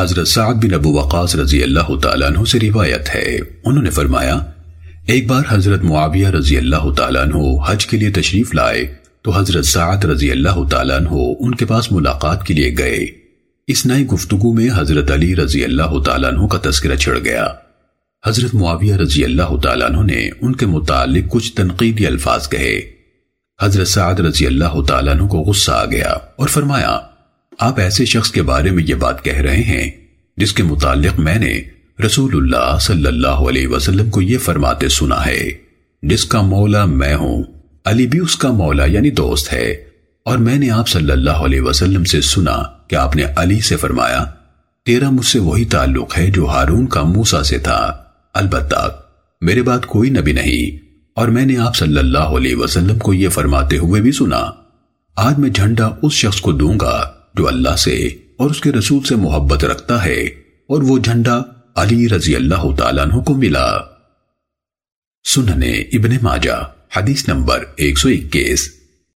حضرت سعد بن ابو وقاص رضی اللہ تعالیٰ عنہ سے روایت ہے۔ انہوں نے فرمایا، ایک بار حضرت معاویہ رضی اللہ تعالیٰ عنہ حج کے لیے تشریف لائے تو حضرت سعد رضی اللہ تعالیٰ عنہ ان کے پاس ملاقات کے لیے گئے۔ اس نئی گفتگو میں حضرت علی رضی اللہ تعالیٰ عنہ کا تذکرہ چھڑ گیا۔ حضرت معاویہ رضی اللہ تعالیٰ عنہ نے ان کے متعلق کچھ تنقیدی الفاظ کہے۔ حضرت سعد رضی اللہ تعالیٰ عنہ کو غصہ آ گیا اور فرمایا آپ ایسے شخص کے بارے میں یہ بات کہہ رہے ہیں جس کے متعلق میں نے رسول اللہ صلی اللہ علیہ وسلم کو یہ فرماتے سنا ہے، جس کا مولا میں ہوں، علی بھی اس کا مولا یعنی دوست ہے، اور میں نے آپ صلی اللہ علیہ وسلم سے سنا کہ آپ نے علی سے فرمایا، تیرا مجھ سے وہی تعلق ہے جو ہارون کا موسا سے تھا۔ البتہ، میرے بات کوئی نبی نہیں، اور میں نے آپ صلی اللہ علیہ وسلم کو یہ فرماتے ہوئے بھی سنا۔ آج میں جھنڈا اس شخص کو دوں گا جو اللہ سے اور اس کے رسول سے محبت رکھتا ہے اور وہ جھنڈا علی رضی اللہ تعالیٰ عنہ کو ملا۔ سننے ابن ماجہ، حدیث نمبر ایک سو اکیس۔